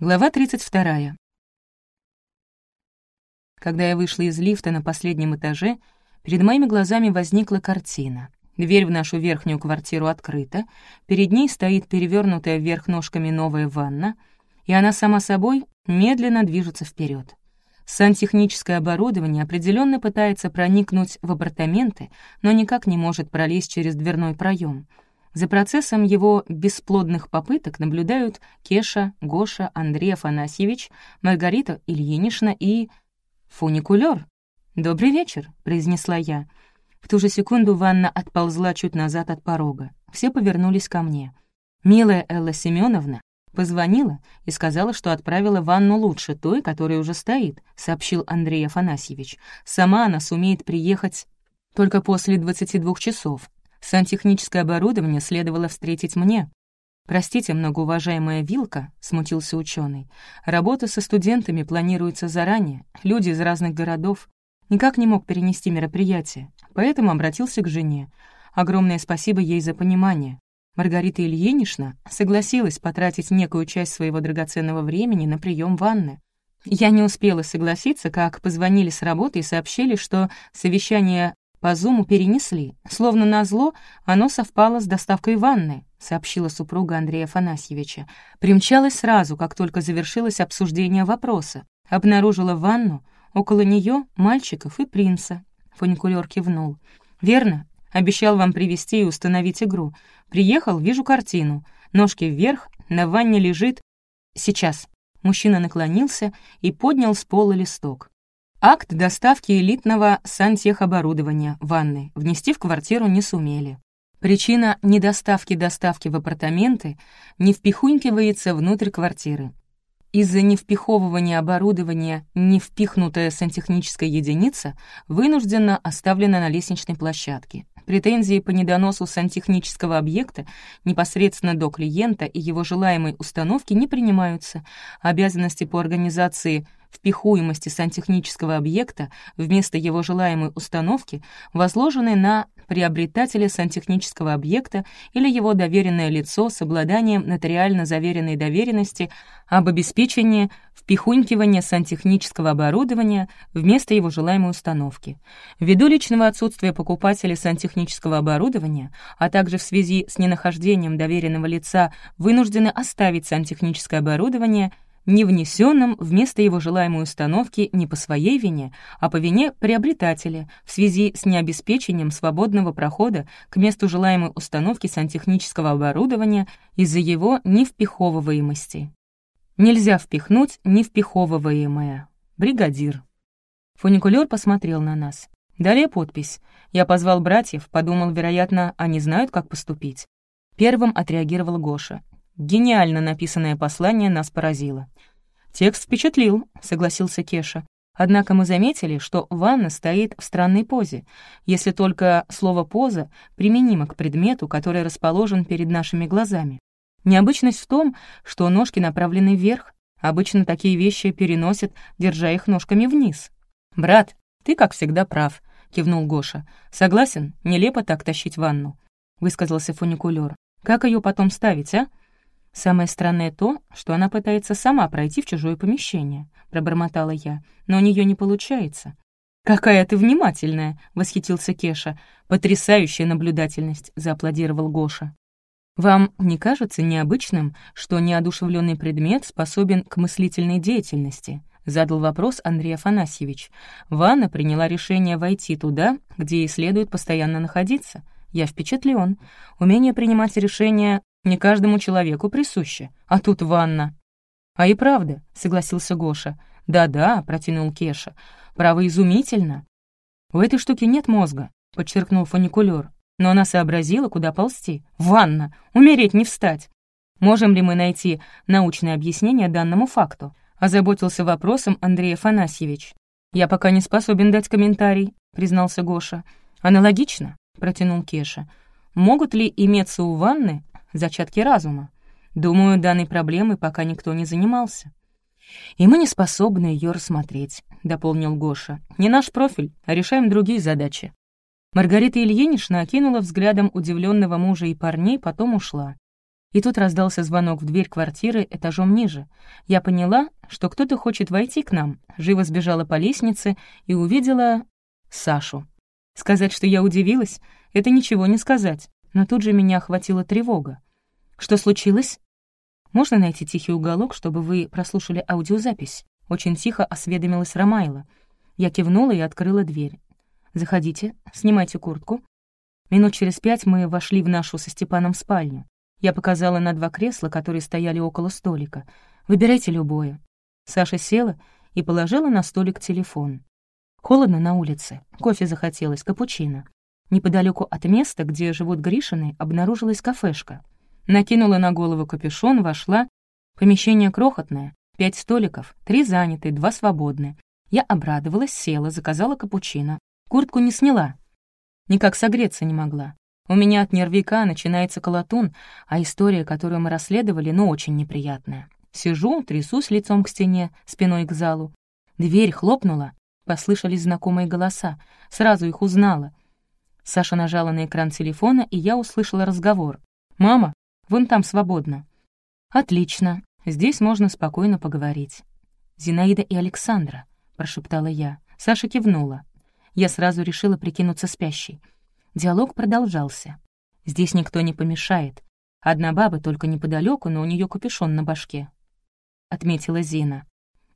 Глава 32. Когда я вышла из лифта на последнем этаже, перед моими глазами возникла картина. Дверь в нашу верхнюю квартиру открыта, перед ней стоит перевернутая вверх ножками новая ванна, и она сама собой медленно движется вперед. Сантехническое оборудование определенно пытается проникнуть в апартаменты, но никак не может пролезть через дверной проем — за процессом его бесплодных попыток наблюдают Кеша, Гоша, Андрей Афанасьевич, Маргарита Ильинична и... фуникулер. «Добрый вечер», — произнесла я. В ту же секунду ванна отползла чуть назад от порога. Все повернулись ко мне. Милая Элла Семеновна позвонила и сказала, что отправила ванну лучше той, которая уже стоит, сообщил Андрей Афанасьевич. Сама она сумеет приехать только после 22 часов, Сантехническое оборудование следовало встретить мне. «Простите, многоуважаемая Вилка», — смутился ученый. «Работа со студентами планируется заранее, люди из разных городов. Никак не мог перенести мероприятие, поэтому обратился к жене. Огромное спасибо ей за понимание. Маргарита Ильинична согласилась потратить некую часть своего драгоценного времени на прием ванны. Я не успела согласиться, как позвонили с работы и сообщили, что совещание по зуму перенесли. Словно назло, оно совпало с доставкой ванны, сообщила супруга Андрея Афанасьевича. Примчалась сразу, как только завершилось обсуждение вопроса. Обнаружила ванну, около нее мальчиков и принца. Фуникулер кивнул. «Верно. Обещал вам привести и установить игру. Приехал, вижу картину. Ножки вверх, на ванне лежит... Сейчас». Мужчина наклонился и поднял с пола листок. Акт доставки элитного сантехоборудования, ванны, внести в квартиру не сумели. Причина недоставки доставки в апартаменты не впихунькивается внутрь квартиры. Из-за невпиховывания оборудования невпихнутая сантехническая единица вынуждена оставлена на лестничной площадке. Претензии по недоносу сантехнического объекта непосредственно до клиента и его желаемой установки не принимаются. Обязанности по организации впихуемости сантехнического объекта вместо его желаемой установки возложены на приобретателя сантехнического объекта или его доверенное лицо с обладанием нотариально заверенной доверенности об обеспечении впихунькивания сантехнического оборудования вместо его желаемой установки. Ввиду личного отсутствия покупателя сантехнического оборудования, а также в связи с ненахождением доверенного лица вынуждены оставить сантехническое оборудование — не внесенным вместо его желаемой установки не по своей вине, а по вине приобретателя в связи с необеспечением свободного прохода к месту желаемой установки сантехнического оборудования из-за его невпиховываемости. Нельзя впихнуть невпиховываемое. Бригадир. Фуникулер посмотрел на нас. Далее подпись. Я позвал братьев, подумал, вероятно, они знают, как поступить. Первым отреагировал Гоша. Гениально написанное послание нас поразило. «Текст впечатлил», — согласился Кеша. Однако мы заметили, что ванна стоит в странной позе, если только слово «поза» применимо к предмету, который расположен перед нашими глазами. Необычность в том, что ножки направлены вверх. Обычно такие вещи переносят, держа их ножками вниз. «Брат, ты, как всегда, прав», — кивнул Гоша. «Согласен, нелепо так тащить ванну», — высказался фуникулер. «Как ее потом ставить, а?» «Самое странное то, что она пытается сама пройти в чужое помещение», — пробормотала я, «но у нее не получается». «Какая ты внимательная!» — восхитился Кеша. «Потрясающая наблюдательность!» — зааплодировал Гоша. «Вам не кажется необычным, что неодушевленный предмет способен к мыслительной деятельности?» — задал вопрос Андрей Афанасьевич. «Ванна приняла решение войти туда, где ей следует постоянно находиться. Я впечатлен. Умение принимать решения не каждому человеку присуще, а тут ванна». «А и правда», — согласился Гоша. «Да-да», — протянул Кеша, — «право изумительно». «У этой штуки нет мозга», — подчеркнул фуникулер. «Но она сообразила, куда ползти. Ванна! Умереть не встать!» «Можем ли мы найти научное объяснение данному факту?» — озаботился вопросом Андрей Афанасьевич. «Я пока не способен дать комментарий», — признался Гоша. «Аналогично», — протянул Кеша. «Могут ли иметься у ванны зачатки разума. Думаю, данной проблемой пока никто не занимался. «И мы не способны ее рассмотреть», — дополнил Гоша. «Не наш профиль, а решаем другие задачи». Маргарита Ильинична окинула взглядом удивленного мужа и парней, потом ушла. И тут раздался звонок в дверь квартиры этажом ниже. Я поняла, что кто-то хочет войти к нам, живо сбежала по лестнице и увидела Сашу. Сказать, что я удивилась, это ничего не сказать, но тут же меня охватила тревога. Что случилось? Можно найти тихий уголок, чтобы вы прослушали аудиозапись? Очень тихо осведомилась Ромайла. Я кивнула и открыла дверь. «Заходите, снимайте куртку». Минут через пять мы вошли в нашу со Степаном спальню. Я показала на два кресла, которые стояли около столика. «Выбирайте любое». Саша села и положила на столик телефон. Холодно на улице, кофе захотелось, капучино. Неподалеку от места, где живут Гришины, обнаружилась кафешка. Накинула на голову капюшон, вошла. Помещение крохотное, пять столиков, три заняты, два свободны. Я обрадовалась, села, заказала капучино. Куртку не сняла. Никак согреться не могла. У меня от нервика начинается колотун, а история, которую мы расследовали, ну, очень неприятная. Сижу, трясусь лицом к стене, спиной к залу. Дверь хлопнула, послышались знакомые голоса. Сразу их узнала. Саша нажала на экран телефона, и я услышала разговор. «Мама, вон там свободно». «Отлично. Здесь можно спокойно поговорить». «Зинаида и Александра», — прошептала я. Саша кивнула. Я сразу решила прикинуться спящей. Диалог продолжался. «Здесь никто не помешает. Одна баба только неподалеку, но у нее капюшон на башке», — отметила Зина.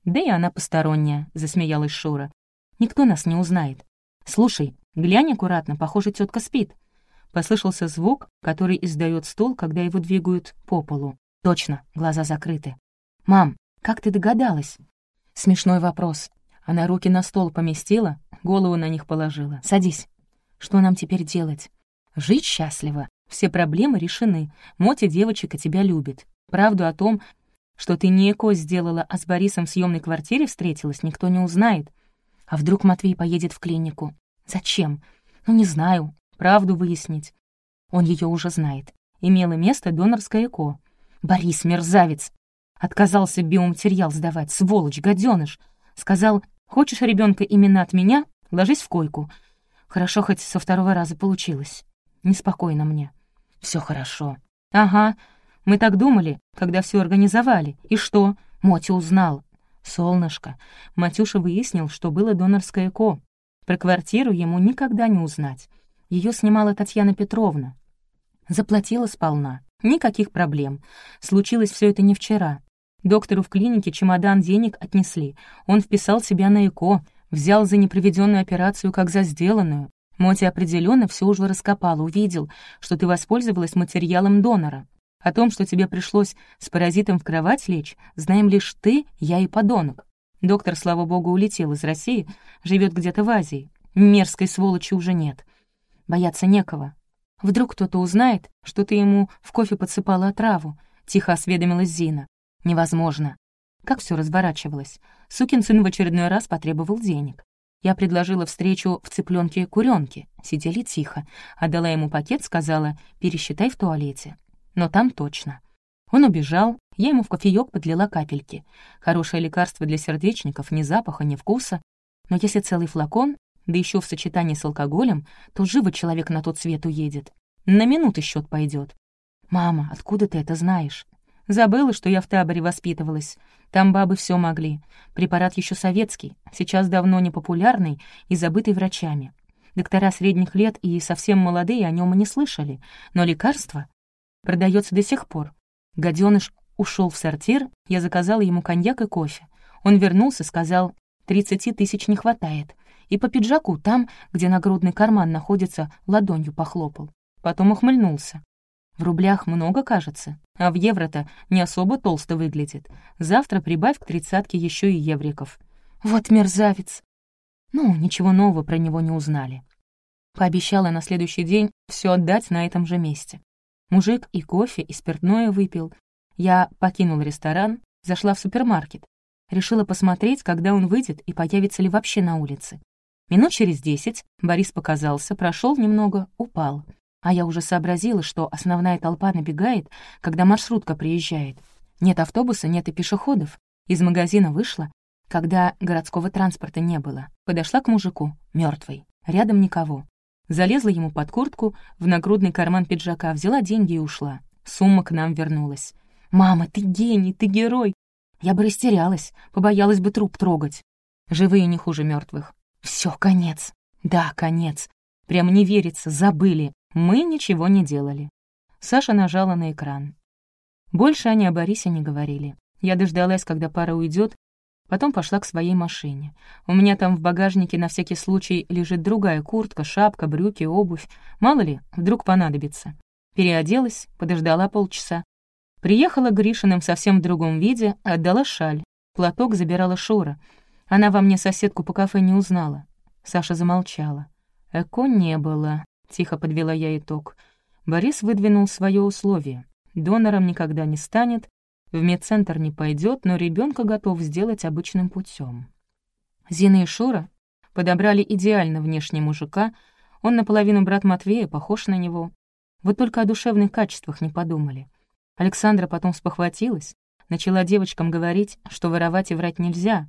«Да и она посторонняя», — засмеялась Шура. «Никто нас не узнает. Слушай, глянь аккуратно, похоже, тетка спит». Послышался звук, который издает стул, когда его двигают по полу. Точно, глаза закрыты. «Мам, как ты догадалась?» Смешной вопрос. Она руки на стол поместила, голову на них положила. «Садись». Что нам теперь делать? Жить счастливо. Все проблемы решены. Мотя девочек и тебя любит. Правду о том, что ты не ЭКО сделала, а с Борисом в съемной квартире встретилась, никто не узнает. А вдруг Матвей поедет в клинику? Зачем? Ну, не знаю. Правду выяснить. Он ее уже знает. Имело место донорское ЭКО. Борис, мерзавец! Отказался биоматериал сдавать, сволочь, гаденыш. Сказал, хочешь ребенка именно от меня? Ложись в койку. Хорошо, хоть со второго раза получилось. Неспокойно мне. Все хорошо. Ага, мы так думали, когда все организовали. И что? Мотя узнал. Солнышко. Матюша выяснил, что было донорское ЭКО. Про квартиру ему никогда не узнать. Ее снимала Татьяна Петровна. Заплатила сполна. Никаких проблем. Случилось все это не вчера. Доктору в клинике чемодан денег отнесли. Он вписал себя на ЭКО, Взял за непроведенную операцию как за сделанную. Моти определенно все уже раскопал, увидел, что ты воспользовалась материалом донора. О том, что тебе пришлось с паразитом в кровать лечь, знаем лишь ты, я и подонок. Доктор, слава богу, улетел из России, живет где-то в Азии. Мерзкой сволочи уже нет. Бояться некого. Вдруг кто-то узнает, что ты ему в кофе подсыпала отраву, — тихо осведомилась Зина. Невозможно. Как все разворачивалось? Сукин сын в очередной раз потребовал денег. Я предложила встречу в цыпленке куренке. Сидели тихо. Отдала ему пакет, сказала «пересчитай в туалете». Но там точно. Он убежал, я ему в кофеёк подлила капельки. Хорошее лекарство для сердечников, ни запаха, ни вкуса. Но если целый флакон, да еще в сочетании с алкоголем, то живо человек на тот свет уедет. На минуты счет пойдет. «Мама, откуда ты это знаешь?» Забыла, что я в таборе воспитывалась. Там бабы все могли. Препарат еще советский, сейчас давно не популярный и забытый врачами. Доктора средних лет и совсем молодые о нем и не слышали, но лекарство продается до сих пор. Гаденыш ушел в сортир, я заказала ему коньяк и кофе. Он вернулся, сказал, «Тридцати тысяч не хватает». И по пиджаку, там, где нагрудный карман находится, ладонью похлопал. Потом ухмыльнулся. В рублях много, кажется, а в евро-то не особо толсто выглядит. Завтра прибавь к тридцатке еще и евриков. Вот мерзавец! Ну, ничего нового про него не узнали. Пообещала на следующий день все отдать на этом же месте. Мужик и кофе, и спиртное выпил. Я покинула ресторан, зашла в супермаркет. Решила посмотреть, когда он выйдет и появится ли вообще на улице. Минут через десять Борис показался, прошел немного, упал. А я уже сообразила, что основная толпа набегает, когда маршрутка приезжает. Нет автобуса, нет и пешеходов. Из магазина вышла, когда городского транспорта не было. Подошла к мужику, мертвый. Рядом никого. Залезла ему под куртку, в нагрудный карман пиджака, взяла деньги и ушла. Сумма к нам вернулась. «Мама, ты гений, ты герой!» Я бы растерялась, побоялась бы труп трогать. Живые не хуже мертвых. Все, конец. Да, конец. Прям не верится, забыли. Мы ничего не делали. Саша нажала на экран. Больше они о Борисе не говорили. Я дождалась, когда пара уйдет, потом пошла к своей машине. У меня там в багажнике на всякий случай лежит другая куртка, шапка, брюки, обувь. Мало ли, вдруг понадобится. Переоделась, подождала полчаса. Приехала Гришиным совсем в другом виде, отдала шаль. Платок забирала Шура. Она во мне соседку по кафе не узнала. Саша замолчала. «Эко не было», — тихо подвела я итог. Борис выдвинул свое условие. Донором никогда не станет, в медцентр не пойдет, но ребенка готов сделать обычным путем. Зина и Шура подобрали идеально внешне мужика, он наполовину брат Матвея, похож на него. Вот только о душевных качествах не подумали. Александра потом спохватилась, начала девочкам говорить, что воровать и врать нельзя.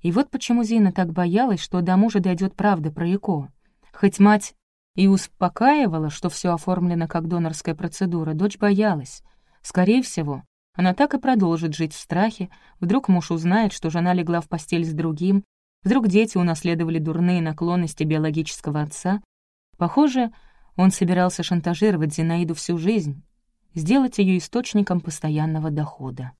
И вот почему Зина так боялась, что до мужа дойдет правда про ЭКО. Хоть мать и успокаивала, что все оформлено как донорская процедура, дочь боялась. Скорее всего, она так и продолжит жить в страхе, вдруг муж узнает, что жена легла в постель с другим, вдруг дети унаследовали дурные наклонности биологического отца. Похоже, он собирался шантажировать Зинаиду всю жизнь, сделать ее источником постоянного дохода.